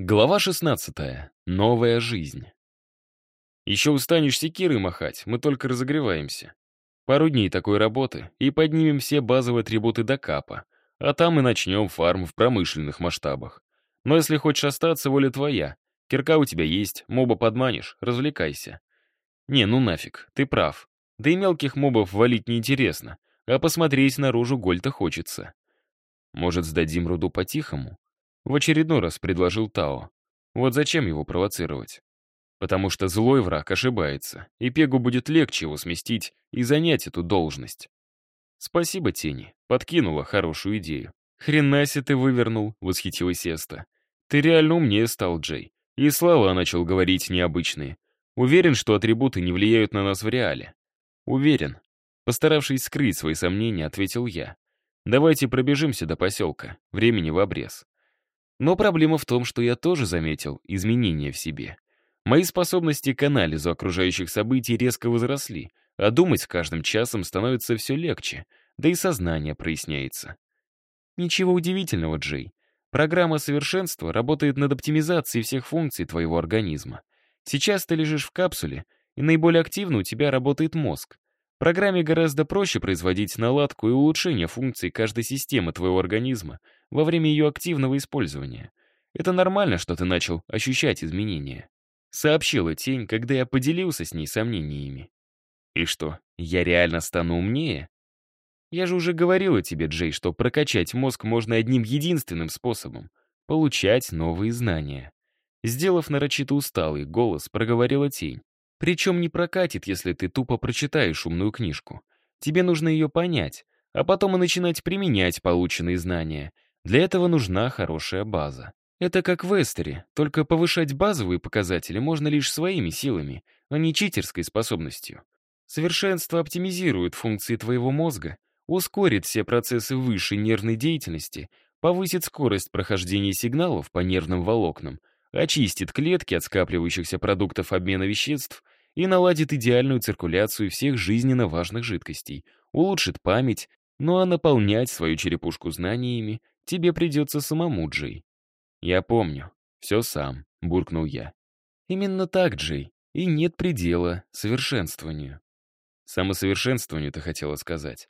Глава 16. Новая жизнь. Еще устанешь секирой махать, мы только разогреваемся. Пару дней такой работы, и поднимем все базовые атрибуты до капа, а там и начнем фарм в промышленных масштабах. Но если хочешь остаться, воля твоя. Кирка у тебя есть, моба подманишь, развлекайся. Не, ну нафиг, ты прав. Да и мелких мобов валить неинтересно, а посмотреть наружу Гольта хочется. Может, сдадим руду по-тихому? В очередной раз предложил Тао. Вот зачем его провоцировать? Потому что злой враг ошибается, и Пегу будет легче его сместить и занять эту должность. Спасибо, Тени, подкинула хорошую идею. «Хрена ты вывернул», — восхитилась Эста. «Ты реально умнее стал, Джей. И слова начал говорить необычные. Уверен, что атрибуты не влияют на нас в реале». «Уверен». Постаравшись скрыть свои сомнения, ответил я. «Давайте пробежимся до поселка. Времени в обрез». Но проблема в том, что я тоже заметил изменения в себе. Мои способности к анализу окружающих событий резко возросли, а думать с каждым часом становится все легче, да и сознание проясняется. Ничего удивительного, Джей. Программа совершенства работает над оптимизацией всех функций твоего организма. Сейчас ты лежишь в капсуле, и наиболее активно у тебя работает мозг. Программе гораздо проще производить наладку и улучшение функций каждой системы твоего организма во время ее активного использования. Это нормально, что ты начал ощущать изменения. Сообщила тень, когда я поделился с ней сомнениями. И что, я реально стану умнее? Я же уже говорила тебе, Джей, что прокачать мозг можно одним единственным способом — получать новые знания. Сделав нарочито усталый голос, проговорила тень. Причем не прокатит, если ты тупо прочитаешь умную книжку. Тебе нужно ее понять, а потом и начинать применять полученные знания. Для этого нужна хорошая база. Это как в Эстере, только повышать базовые показатели можно лишь своими силами, а не читерской способностью. Совершенство оптимизирует функции твоего мозга, ускорит все процессы высшей нервной деятельности, повысит скорость прохождения сигналов по нервным волокнам, очистит клетки от скапливающихся продуктов обмена веществ и наладит идеальную циркуляцию всех жизненно важных жидкостей, улучшит память, ну а наполнять свою черепушку знаниями тебе придется самому, Джей. Я помню, все сам, буркнул я. Именно так, Джей, и нет предела совершенствованию. Самосовершенствованию ты хотела сказать.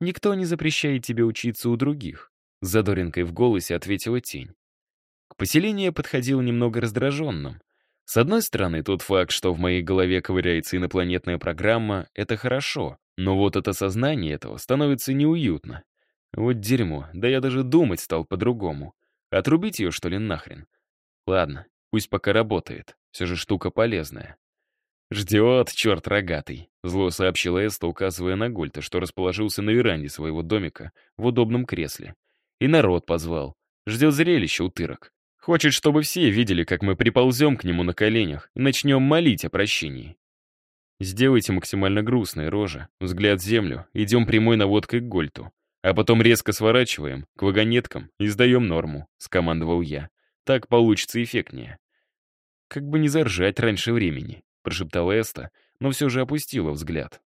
Никто не запрещает тебе учиться у других, задоринкой в голосе ответила тень. К поселению я подходил немного раздраженным. С одной стороны, тот факт, что в моей голове ковыряется инопланетная программа, это хорошо, но вот это сознание этого становится неуютно. Вот дерьмо, да я даже думать стал по-другому. Отрубить ее, что ли, нахрен? Ладно, пусть пока работает, все же штука полезная. «Ждет, черт рогатый», — зло сообщила Эста, указывая на Гольта, что расположился на веранде своего домика в удобном кресле. И народ позвал. Ждет зрелище утырок. Хочет, чтобы все видели, как мы приползем к нему на коленях и начнем молить о прощении. Сделайте максимально грустные рожи, взгляд в землю, идем прямой наводкой к Гольту. А потом резко сворачиваем, к вагонеткам и сдаем норму, скомандовал я. Так получится эффектнее. Как бы не заржать раньше времени, прошептала Эста, но все же опустила взгляд.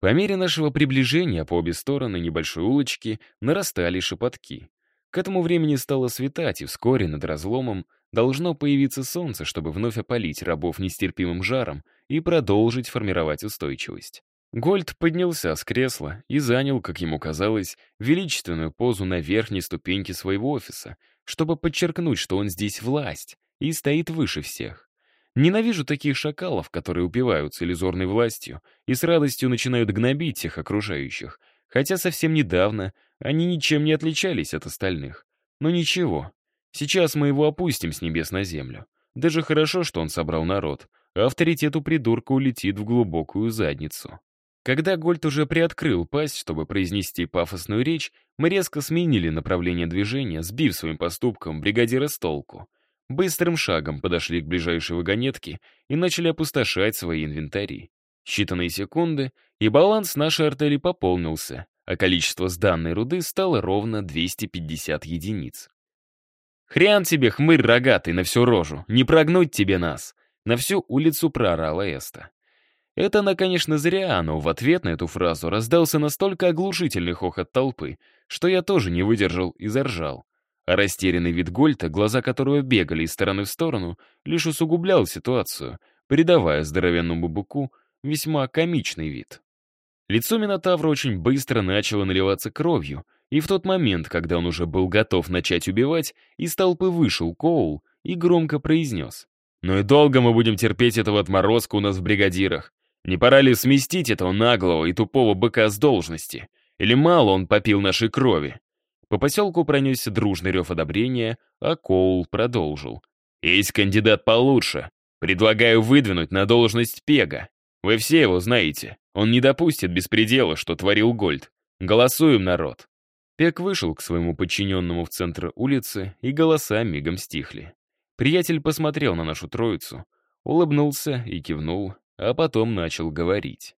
По мере нашего приближения по обе стороны небольшой улочки нарастали шепотки. К этому времени стало светать, и вскоре над разломом должно появиться солнце, чтобы вновь опалить рабов нестерпимым жаром и продолжить формировать устойчивость. Гольд поднялся с кресла и занял, как ему казалось, величественную позу на верхней ступеньке своего офиса, чтобы подчеркнуть, что он здесь власть и стоит выше всех. Ненавижу таких шакалов, которые упиваются иллюзорной властью и с радостью начинают гнобить всех окружающих, хотя совсем недавно они ничем не отличались от остальных. Но ничего, сейчас мы его опустим с небес на землю. Даже хорошо, что он собрал народ, а авторитет у придурка улетит в глубокую задницу. Когда Гольд уже приоткрыл пасть, чтобы произнести пафосную речь, мы резко сменили направление движения, сбив своим поступком бригадира с толку. Быстрым шагом подошли к ближайшей вагонетке и начали опустошать свои инвентари. Считанные секунды, и баланс нашей артели пополнился, а количество сданной руды стало ровно 250 единиц. «Хрен тебе, хмырь рогатый, на всю рожу! Не прогнуть тебе нас!» На всю улицу проорала Эста. Это она, конечно, зря, но в ответ на эту фразу раздался настолько оглушительный хохот толпы, что я тоже не выдержал и заржал. А растерянный вид Гольта, глаза которого бегали из стороны в сторону, лишь усугублял ситуацию, придавая здоровенному быку весьма комичный вид. Лицо Минотавра очень быстро начало наливаться кровью, и в тот момент, когда он уже был готов начать убивать, из толпы вышел Коул и громко произнес. «Ну и долго мы будем терпеть этого отморозка у нас в бригадирах? Не пора ли сместить этого наглого и тупого быка с должности? Или мало он попил нашей крови?» По поселку пронесся дружный рев одобрения, а Коул продолжил. «Есть кандидат получше. Предлагаю выдвинуть на должность Пега. Вы все его знаете. Он не допустит беспредела, что творил Гольд. Голосуем, народ!» Пек вышел к своему подчиненному в центр улицы, и голоса мигом стихли. Приятель посмотрел на нашу троицу, улыбнулся и кивнул, а потом начал говорить.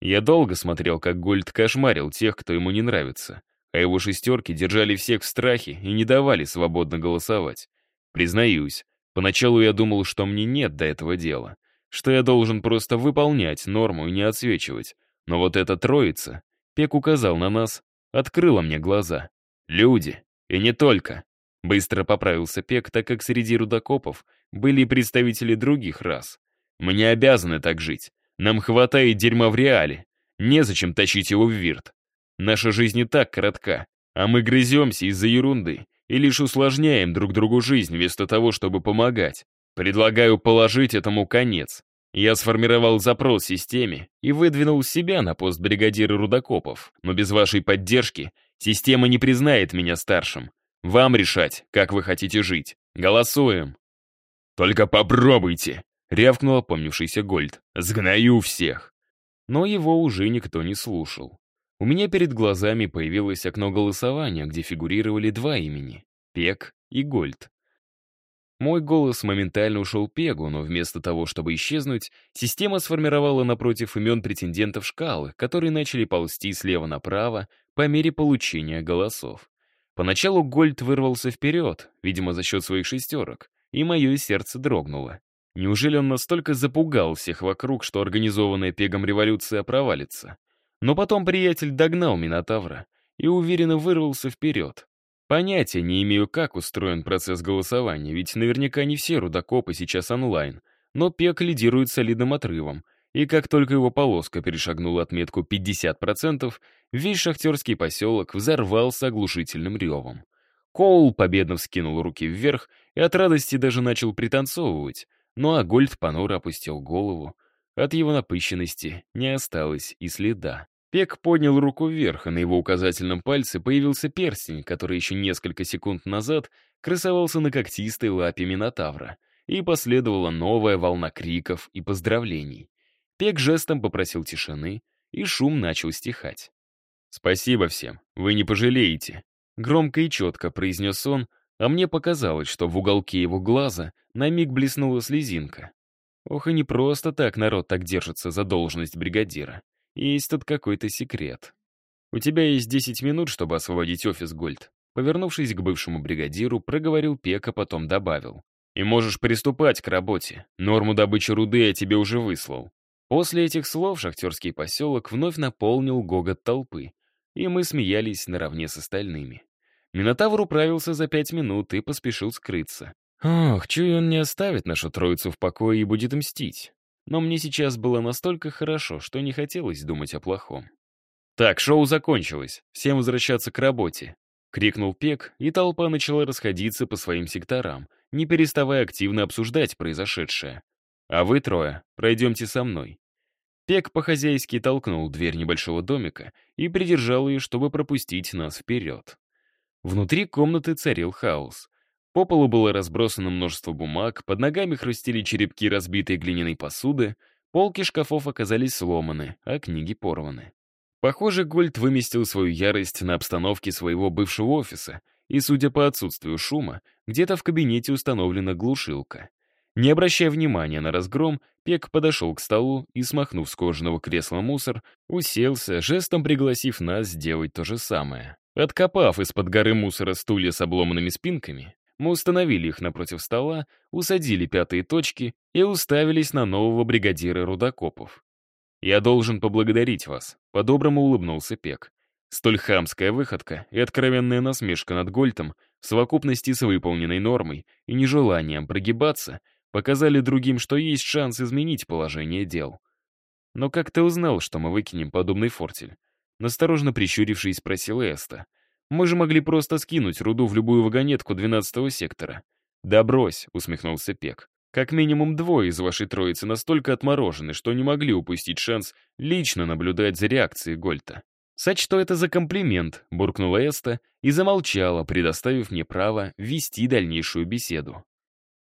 Я долго смотрел, как Гольд кошмарил тех, кто ему не нравится, а его шестерки держали всех в страхе и не давали свободно голосовать. Признаюсь, поначалу я думал, что мне нет до этого дела, что я должен просто выполнять норму и не отсвечивать. Но вот эта троица, Пек указал на нас, открыла мне глаза. Люди, и не только. Быстро поправился Пек, так как среди рудокопов были и представители других рас. Мы не обязаны так жить. Нам хватает дерьма в реале. Незачем тащить его в вирт. Наша жизнь не так коротка, а мы грыземся из-за ерунды и лишь усложняем друг другу жизнь вместо того, чтобы помогать. Предлагаю положить этому конец. Я сформировал запрос системе и выдвинул себя на пост бригадира рудокопов, но без вашей поддержки система не признает меня старшим. Вам решать, как вы хотите жить. Голосуем. Только попробуйте, рявкнул опомнившийся Гольд. Сгною всех. Но его уже никто не слушал. У меня перед глазами появилось окно голосования, где фигурировали два имени — Пек и Гольд. Мой голос моментально ушел Пегу, но вместо того, чтобы исчезнуть, система сформировала напротив имен претендентов шкалы, которые начали ползти слева направо по мере получения голосов. Поначалу Гольд вырвался вперед, видимо, за счет своих шестерок, и мое сердце дрогнуло. Неужели он настолько запугал всех вокруг, что организованная Пегом революция провалится? Но потом приятель догнал Минотавра и уверенно вырвался вперед. Понятия не имею, как устроен процесс голосования, ведь наверняка не все рудокопы сейчас онлайн, но ПЕК лидирует солидным отрывом, и как только его полоска перешагнула отметку 50%, весь шахтерский поселок взорвался оглушительным ревом. Коул победно вскинул руки вверх и от радости даже начал пританцовывать, ну а Гольд понуро опустил голову. От его напыщенности не осталось и следа. Пек поднял руку вверх, и на его указательном пальце появился перстень, который еще несколько секунд назад красовался на когтистой лапе Минотавра, и последовала новая волна криков и поздравлений. Пек жестом попросил тишины, и шум начал стихать. «Спасибо всем, вы не пожалеете», — громко и четко произнес он, а мне показалось, что в уголке его глаза на миг блеснула слезинка. Ох, и не просто так народ так держится за должность бригадира. Есть тут какой-то секрет. У тебя есть 10 минут, чтобы освободить офис, Гольд. Повернувшись к бывшему бригадиру, проговорил Пека, потом добавил. И можешь приступать к работе. Норму добычи руды я тебе уже выслал. После этих слов шахтерский поселок вновь наполнил гогот толпы, и мы смеялись наравне с остальными. Минотавр управился за пять минут и поспешил скрыться. Ох, чую, он не оставит нашу троицу в покое и будет мстить но мне сейчас было настолько хорошо, что не хотелось думать о плохом. «Так, шоу закончилось. Всем возвращаться к работе», — крикнул Пек, и толпа начала расходиться по своим секторам, не переставая активно обсуждать произошедшее. «А вы трое, пройдемте со мной». Пек по-хозяйски толкнул дверь небольшого домика и придержал ее, чтобы пропустить нас вперед. Внутри комнаты царил хаос. По полу было разбросано множество бумаг, под ногами хрустели черепки разбитой глиняной посуды, полки шкафов оказались сломаны, а книги порваны. Похоже, Гольд выместил свою ярость на обстановке своего бывшего офиса, и, судя по отсутствию шума, где-то в кабинете установлена глушилка. Не обращая внимания на разгром, Пек подошел к столу и, смахнув с кожаного кресла мусор, уселся, жестом пригласив нас сделать то же самое. Откопав из-под горы мусора стулья с обломанными спинками, мы установили их напротив стола, усадили пятые точки и уставились на нового бригадира рудокопов. «Я должен поблагодарить вас», — по-доброму улыбнулся Пек. Столь хамская выходка и откровенная насмешка над Гольтом в совокупности с выполненной нормой и нежеланием прогибаться, показали другим, что есть шанс изменить положение дел. «Но как ты узнал, что мы выкинем подобный фортель?» Насторожно прищурившись, спросил Эста. «Мы же могли просто скинуть руду в любую вагонетку 12-го сектора». «Да брось», — усмехнулся Пек. «Как минимум двое из вашей троицы настолько отморожены, что не могли упустить шанс лично наблюдать за реакцией Гольта». «Сочту это за комплимент», — буркнула Эста и замолчала, предоставив мне право вести дальнейшую беседу.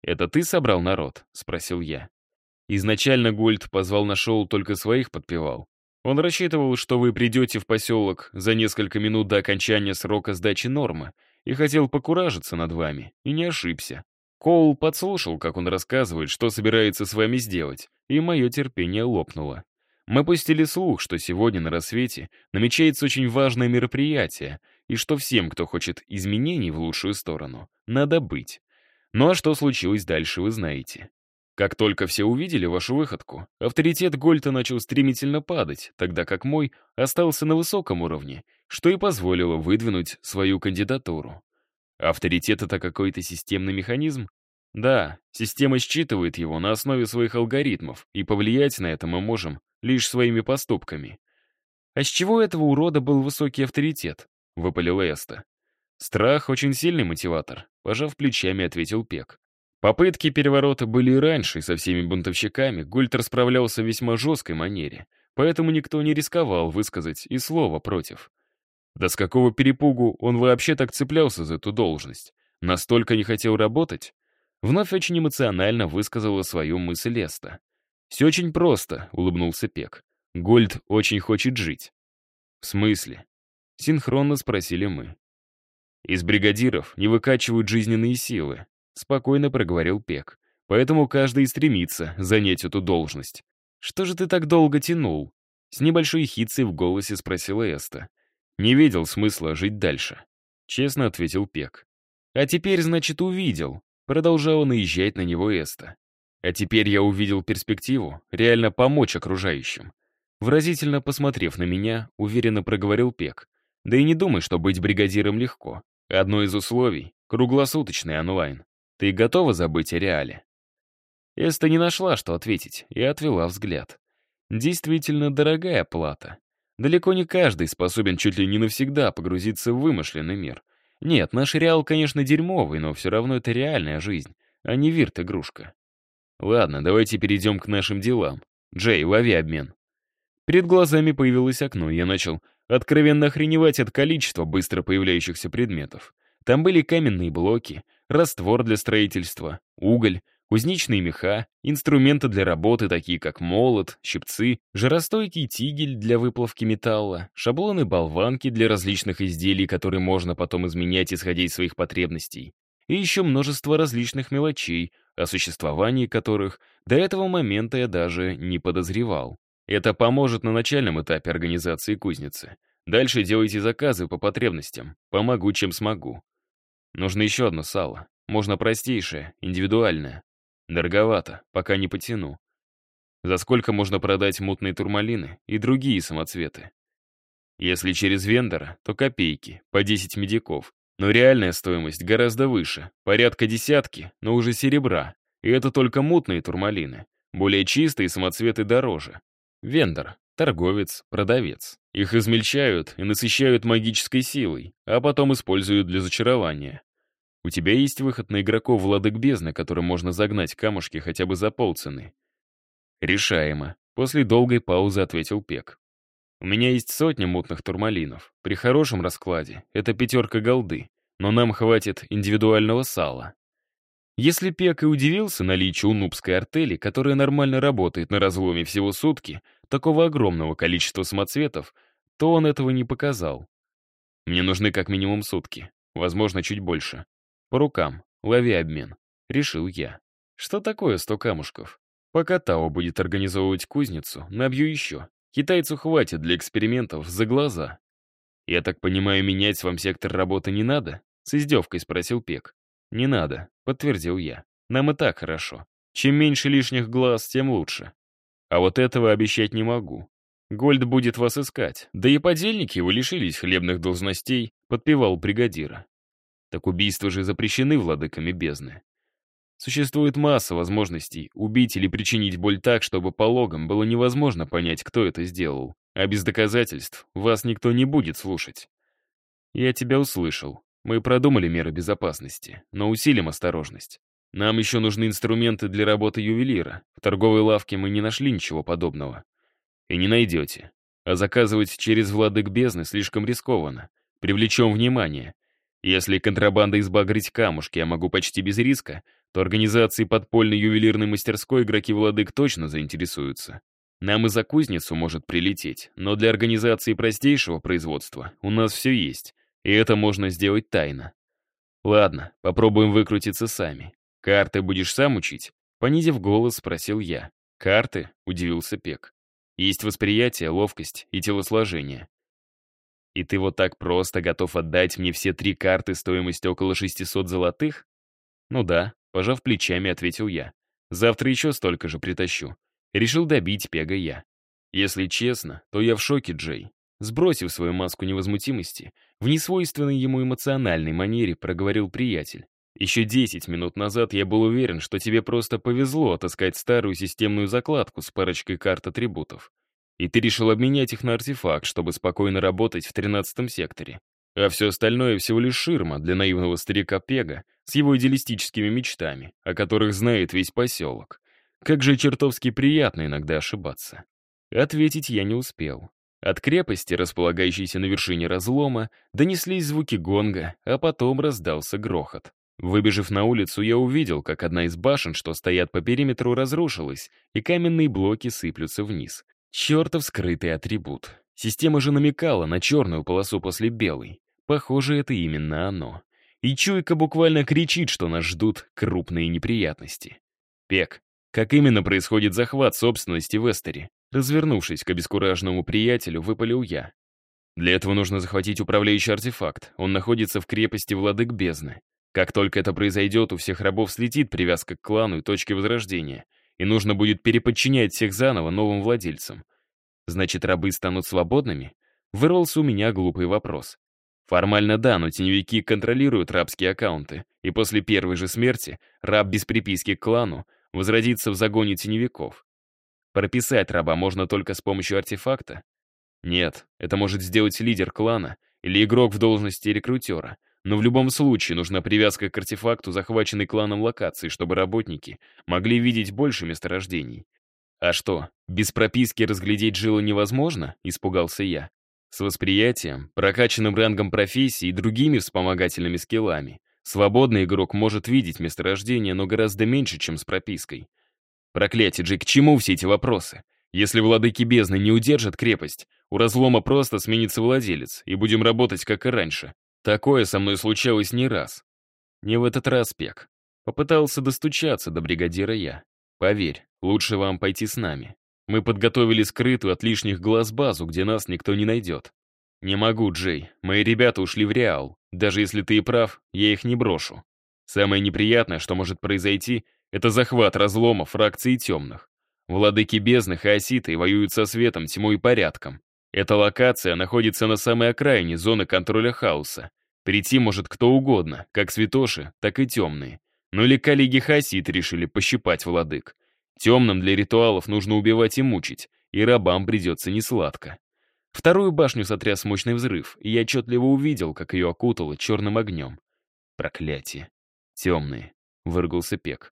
«Это ты собрал народ?» — спросил я. Изначально Гольд позвал на шоу только своих подпевал. Он рассчитывал, что вы придете в поселок за несколько минут до окончания срока сдачи нормы, и хотел покуражиться над вами, и не ошибся. Коул подслушал, как он рассказывает, что собирается с вами сделать, и мое терпение лопнуло. Мы пустили слух, что сегодня на рассвете намечается очень важное мероприятие, и что всем, кто хочет изменений в лучшую сторону, надо быть. Ну а что случилось дальше, вы знаете. Как только все увидели вашу выходку, авторитет Гольта начал стремительно падать, тогда как мой остался на высоком уровне, что и позволило выдвинуть свою кандидатуру. Авторитет — это какой-то системный механизм? Да, система считывает его на основе своих алгоритмов, и повлиять на это мы можем лишь своими поступками. А с чего этого урода был высокий авторитет? Выпалил Эста. Страх — очень сильный мотиватор, пожав плечами, ответил Пек. Попытки переворота были и раньше, со всеми бунтовщиками Гульт расправлялся в весьма жесткой манере, поэтому никто не рисковал высказать и слова против. Да с какого перепугу он вообще так цеплялся за эту должность? Настолько не хотел работать? Вновь очень эмоционально высказала свою мысль Эста. «Все очень просто», — улыбнулся Пек. «Гольд очень хочет жить». «В смысле?» — синхронно спросили мы. «Из бригадиров не выкачивают жизненные силы», — спокойно проговорил Пек. «Поэтому каждый стремится занять эту должность». «Что же ты так долго тянул?» С небольшой хитцей в голосе спросила Эста. «Не видел смысла жить дальше», — честно ответил Пек. «А теперь, значит, увидел», — продолжала наезжать на него Эста. «А теперь я увидел перспективу реально помочь окружающим». Выразительно посмотрев на меня, уверенно проговорил Пек. «Да и не думай, что быть бригадиром легко. Одно из условий — круглосуточный онлайн. Ты готова забыть о реале?» Эста не нашла, что ответить, и отвела взгляд. Действительно дорогая плата. Далеко не каждый способен чуть ли не навсегда погрузиться в вымышленный мир. Нет, наш реал, конечно, дерьмовый, но все равно это реальная жизнь, а не вирт-игрушка. Ладно, давайте перейдем к нашим делам. Джей, лови обмен. Перед глазами появилось окно, и я начал откровенно охреневать от количества быстро появляющихся предметов. Там были каменные блоки, раствор для строительства, уголь, кузнечные меха, инструменты для работы, такие как молот, щипцы, жаростойкий тигель для выплавки металла, шаблоны-болванки для различных изделий, которые можно потом изменять, исходя из своих потребностей, и еще множество различных мелочей, о существовании которых до этого момента я даже не подозревал. Это поможет на начальном этапе организации кузницы. Дальше делайте заказы по потребностям. Помогу, чем смогу. Нужно еще одно сало. Можно простейшее, индивидуальное. Дороговато, пока не потяну. За сколько можно продать мутные турмалины и другие самоцветы? Если через вендора, то копейки, по 10 медиков. Но реальная стоимость гораздо выше, порядка десятки, но уже серебра. И это только мутные турмалины. Более чистые самоцветы дороже. Вендор, торговец, продавец. Их измельчают и насыщают магической силой, а потом используют для зачарования. У тебя есть выход на игроков владык бездны, которым можно загнать камушки хотя бы за полцены? Решаемо. После долгой паузы ответил Пек. У меня есть сотня мутных турмалинов. При хорошем раскладе это пятерка голды, но нам хватит индивидуального сала. Если Пек и удивился наличию нубской артели, которая нормально работает на разломе всего сутки, такого огромного количества самоцветов, то он этого не показал. Мне нужны как минимум сутки, возможно, чуть больше. По рукам, лови обмен. Решил я. Что такое сто камушков? Пока Тао будет организовывать кузницу, набью еще. Китайцу хватит для экспериментов за глаза. Я так понимаю, менять вам сектор работы не надо? С издевкой спросил Пек. Не надо, подтвердил я. Нам и так хорошо. Чем меньше лишних глаз, тем лучше. А вот этого обещать не могу. Гольд будет вас искать. Да и подельники вы лишились хлебных должностей, подпевал бригадира. Так убийства же запрещены владыками бездны. Существует масса возможностей убить или причинить боль так, чтобы по логам было невозможно понять, кто это сделал. А без доказательств вас никто не будет слушать. Я тебя услышал. Мы продумали меры безопасности, но усилим осторожность. Нам еще нужны инструменты для работы ювелира. В торговой лавке мы не нашли ничего подобного. И не найдете. А заказывать через владык бездны слишком рискованно. Привлечем внимание. Если контрабанда избагрить камушки я могу почти без риска, то организации подпольной ювелирной мастерской игроки владык точно заинтересуются. Нам и за кузницу может прилететь, но для организации простейшего производства у нас все есть, и это можно сделать тайно. Ладно, попробуем выкрутиться сами. Карты будешь сам учить? Понизив голос, спросил я. Карты? Удивился Пек. Есть восприятие, ловкость и телосложение. И ты вот так просто готов отдать мне все три карты стоимостью около 600 золотых? Ну да, Пожав плечами, ответил я. Завтра еще столько же притащу. Решил добить Пега я. Если честно, то я в шоке, Джей. Сбросив свою маску невозмутимости, в несвойственной ему эмоциональной манере проговорил приятель. Еще 10 минут назад я был уверен, что тебе просто повезло отыскать старую системную закладку с парочкой карт атрибутов. И ты решил обменять их на артефакт, чтобы спокойно работать в 13 секторе. А все остальное всего лишь ширма для наивного старика Пега с его идеалистическими мечтами, о которых знает весь поселок. Как же чертовски приятно иногда ошибаться. Ответить я не успел. От крепости, располагающейся на вершине разлома, донеслись звуки гонга, а потом раздался грохот. Выбежав на улицу, я увидел, как одна из башен, что стоят по периметру, разрушилась, и каменные блоки сыплются вниз. Чертов скрытый атрибут. Система же намекала на черную полосу после белой. Похоже, это именно оно. И чуйка буквально кричит, что нас ждут крупные неприятности. Пек, как именно происходит захват собственности в Эстере? Развернувшись к обескураженному приятелю, выпалил я. Для этого нужно захватить управляющий артефакт. Он находится в крепости Владык Бездны. Как только это произойдет, у всех рабов слетит привязка к клану и точке возрождения, и нужно будет переподчинять всех заново новым владельцам. Значит, рабы станут свободными? Вырвался у меня глупый вопрос. Формально да, но теневики контролируют рабские аккаунты, и после первой же смерти раб без приписки к клану возродится в загоне теневиков. Прописать раба можно только с помощью артефакта? Нет, это может сделать лидер клана или игрок в должности рекрутера, но в любом случае нужна привязка к артефакту, захваченной кланом локации, чтобы работники могли видеть больше месторождений. А что, без прописки разглядеть жилы невозможно? Испугался я. С восприятием, прокачанным рангом профессии и другими вспомогательными скиллами. Свободный игрок может видеть месторождение, но гораздо меньше, чем с пропиской. Проклятие, Джей, к чему все эти вопросы? Если владыки бездны не удержат крепость, у разлома просто сменится владелец, и будем работать, как и раньше. Такое со мной случалось не раз. Не в этот раз, Пек. Попытался достучаться до бригадира я. Поверь, лучше вам пойти с нами. Мы подготовили скрытую от лишних глаз базу, где нас никто не найдет. Не могу, Джей. Мои ребята ушли в Реал. Даже если ты и прав, я их не брошу. Самое неприятное, что может произойти, это захват разлома фракций темных. Владыки бездных и оситы воюют со светом, тьмой и порядком. Эта локация находится на самой окраине зоны контроля хаоса. Прийти может кто угодно, как святоши, так и темные. Ну или коллеги Хасид решили пощипать владык. Темным для ритуалов нужно убивать и мучить, и рабам придется несладко. Вторую башню сотряс мощный взрыв, и я отчетливо увидел, как ее окутало черным огнем. Проклятие. Темные. Выргался Пек.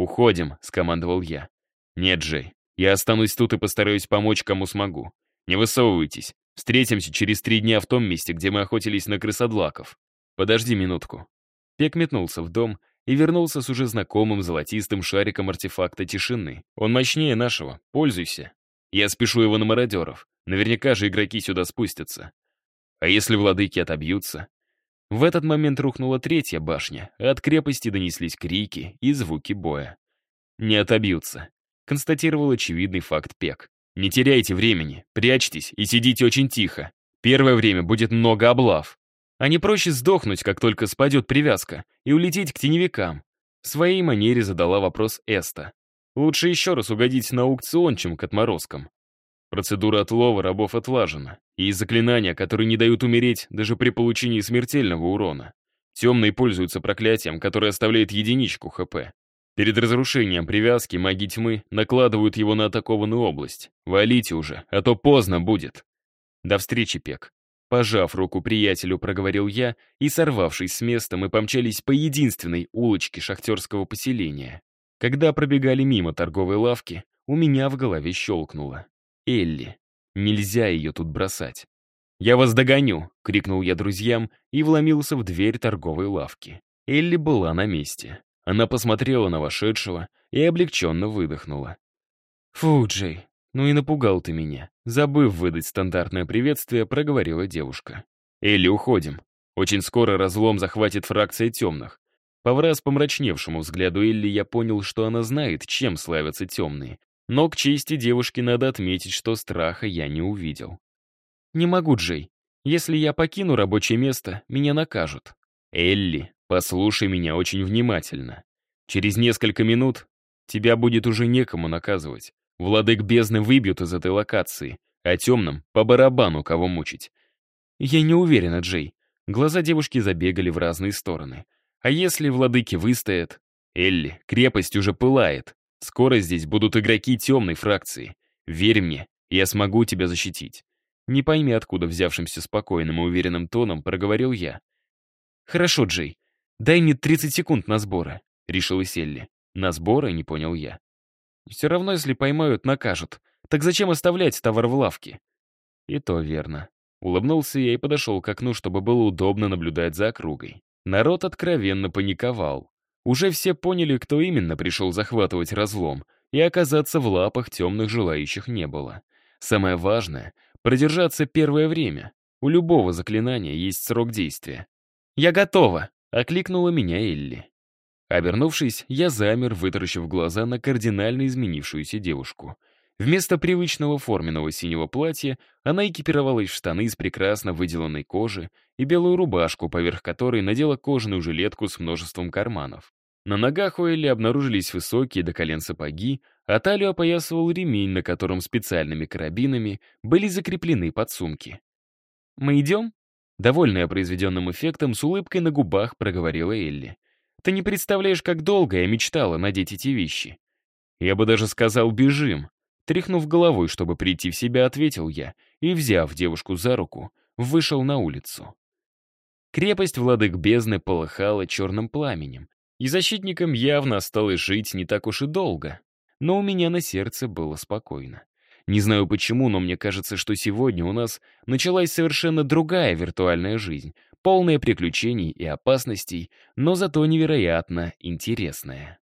«Уходим», — скомандовал я. «Нет, Джей, я останусь тут и постараюсь помочь, кому смогу. Не высовывайтесь. Встретимся через три дня в том месте, где мы охотились на крысодлаков. Подожди минутку». Пек метнулся в дом, и вернулся с уже знакомым золотистым шариком артефакта тишины. Он мощнее нашего, пользуйся. Я спешу его на мародеров. Наверняка же игроки сюда спустятся. А если владыки отобьются? В этот момент рухнула третья башня, от крепости донеслись крики и звуки боя. «Не отобьются», — констатировал очевидный факт Пек. «Не теряйте времени, прячьтесь и сидите очень тихо. Первое время будет много облав». А не проще сдохнуть, как только спадет привязка, и улететь к теневикам? В своей манере задала вопрос Эста. Лучше еще раз угодить на аукцион, чем к отморозкам. Процедура отлова рабов отлажена, и заклинания, которые не дают умереть даже при получении смертельного урона. Темные пользуются проклятием, которое оставляет единичку ХП. Перед разрушением привязки маги тьмы накладывают его на атакованную область. Валите уже, а то поздно будет. До встречи, Пек. Пожав руку приятелю, проговорил я, и, сорвавшись с места, мы помчались по единственной улочке шахтерского поселения. Когда пробегали мимо торговой лавки, у меня в голове щелкнуло. Элли. Нельзя ее тут бросать. «Я вас догоню!» — крикнул я друзьям и вломился в дверь торговой лавки. Элли была на месте. Она посмотрела на вошедшего и облегченно выдохнула. «Фу, Джей, ну и напугал ты меня». Забыв выдать стандартное приветствие, проговорила девушка. «Элли, уходим. Очень скоро разлом захватит фракция темных». По враз помрачневшему взгляду Элли я понял, что она знает, чем славятся темные. Но к чести девушки надо отметить, что страха я не увидел. «Не могу, Джей. Если я покину рабочее место, меня накажут». «Элли, послушай меня очень внимательно. Через несколько минут тебя будет уже некому наказывать. Владык бездны выбьют из этой локации, а темным по барабану кого мучить». «Я не уверена, Джей». Глаза девушки забегали в разные стороны. «А если владыки выстоят?» «Элли, крепость уже пылает. Скоро здесь будут игроки темной фракции. Верь мне, я смогу тебя защитить. Не пойми, откуда взявшимся спокойным и уверенным тоном проговорил я. «Хорошо, Джей, дай мне 30 секунд на сборы», — решила Селли. «На сборы?» — не понял я. «Все равно, если поймают, накажут. Так зачем оставлять товар в лавке?» «И то верно». Улыбнулся я и подошел к окну, чтобы было удобно наблюдать за округой. Народ откровенно паниковал. Уже все поняли, кто именно пришел захватывать разлом, и оказаться в лапах темных желающих не было. Самое важное — продержаться первое время. У любого заклинания есть срок действия. «Я готова!» — окликнула меня Элли. Обернувшись, я замер, вытаращив глаза на кардинально изменившуюся девушку. Вместо привычного форменного синего платья она экипировалась в штаны из прекрасно выделанной кожи и белую рубашку, поверх которой надела кожаную жилетку с множеством карманов. На ногах у Элли обнаружились высокие до колен сапоги, а талию опоясывал ремень, на котором специальными карабинами были закреплены подсумки. «Мы идем?» Довольная произведенным эффектом, с улыбкой на губах проговорила Элли. «Ты не представляешь, как долго я мечтала надеть эти вещи. Я бы даже сказал, бежим». Тряхнув головой, чтобы прийти в себя, ответил я, и, взяв девушку за руку, вышел на улицу. Крепость владык бездны полыхала черным пламенем, и защитникам явно осталось жить не так уж и долго. Но у меня на сердце было спокойно. Не знаю почему, но мне кажется, что сегодня у нас началась совершенно другая виртуальная жизнь, полная приключений и опасностей, но зато невероятно интересная.